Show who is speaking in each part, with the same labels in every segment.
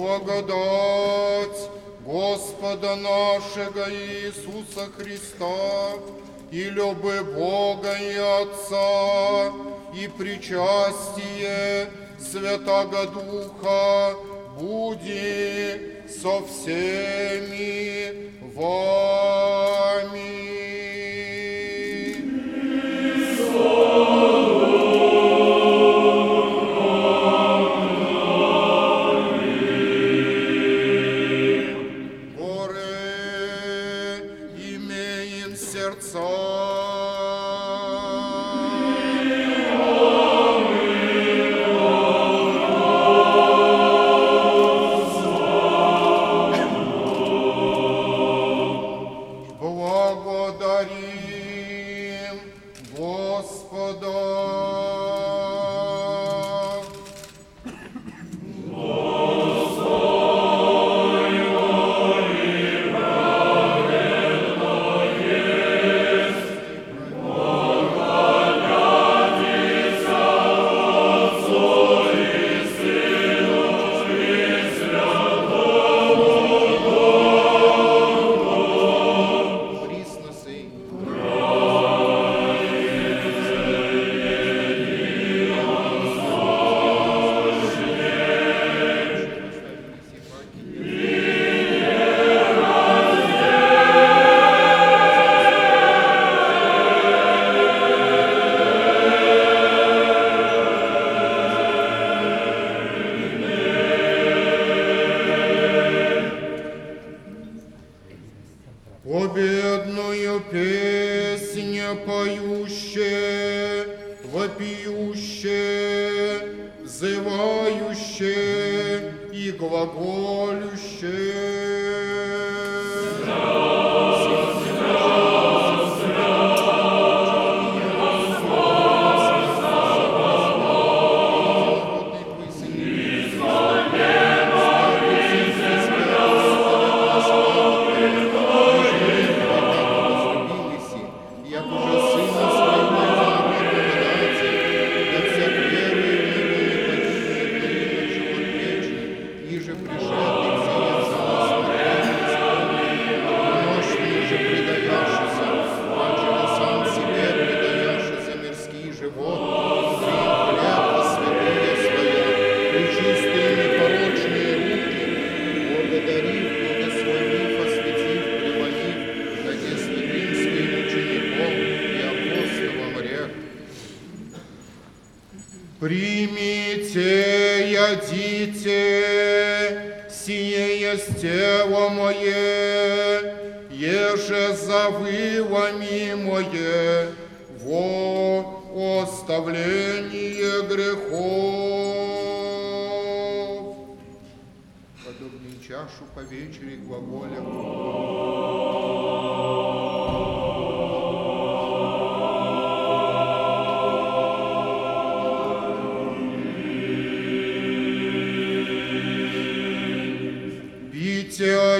Speaker 1: благодать Господа нашего Иисуса Христа и любы Бога и Отца и причастие Святого Духа буди со всеми вами. Тело мое, еже завывами мое, во оставление грехов. Подобнее чашу по вечере глаголя.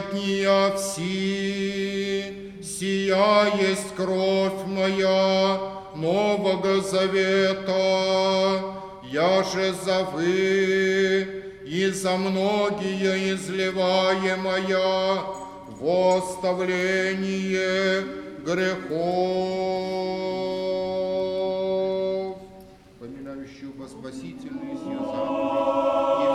Speaker 1: Пейте от нее все, сия есть кровь моя Нового Завета, я же за вы и за многие изливаемая в оставление грехов. Поминающую во спасительную сию заповедь,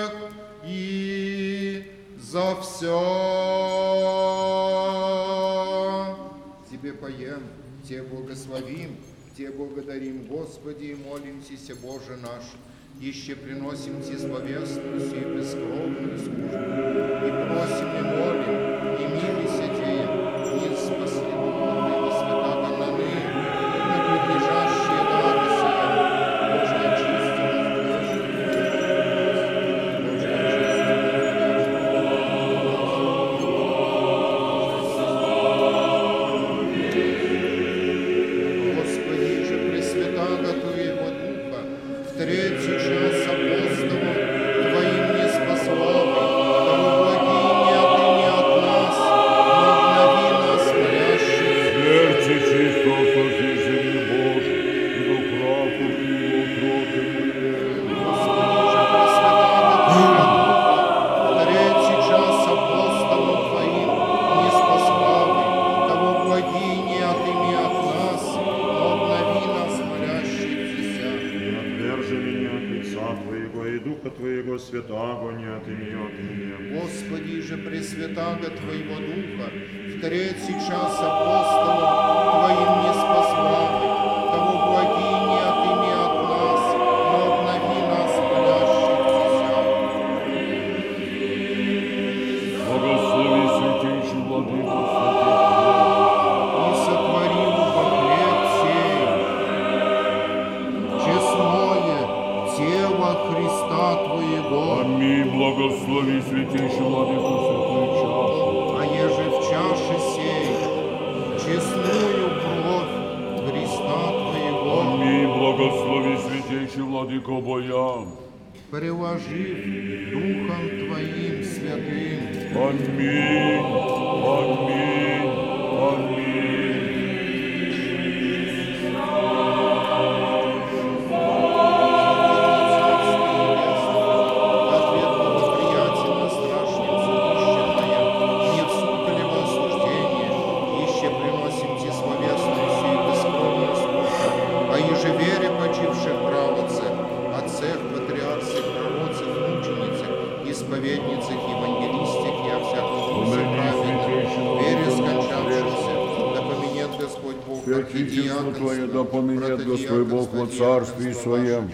Speaker 1: всех и за все. Тебе поем, Тебе благословим, Тебе благодарим, Господи, и молимся, Боже наш, еще приносим Тебе словесную сию бескровную службу, и просим и молим, в третий час апостолом Твоим не спасла, того благи не от и не от нас, но обнови нас, молящихся.
Speaker 2: Благослови святейший Владыку
Speaker 1: и сотворил во хлеб сей честное тело Христа Твоего,
Speaker 2: Аминь. Благослови святейший Владыку святую Благослови святейший Владыку Боян.
Speaker 1: приложив Духом Твоим святым.
Speaker 2: Аминь.
Speaker 1: Господь Бог
Speaker 2: во Царстве Своем,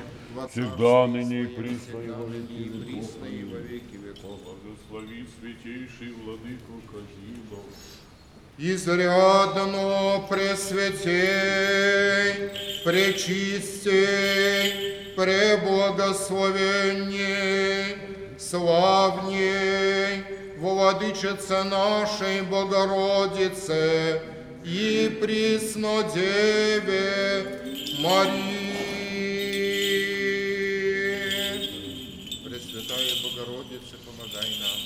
Speaker 2: всегда, ныне и присно и во веки веков.
Speaker 1: присно и во веки веков.
Speaker 2: Благослови святейший Владыку Казимов.
Speaker 1: Изрядно пресвятей, пречистей, преблагословенней, славней, владычице нашей Богородице и Преснодеве Марии. Пресвятая Богородица, помогай нам.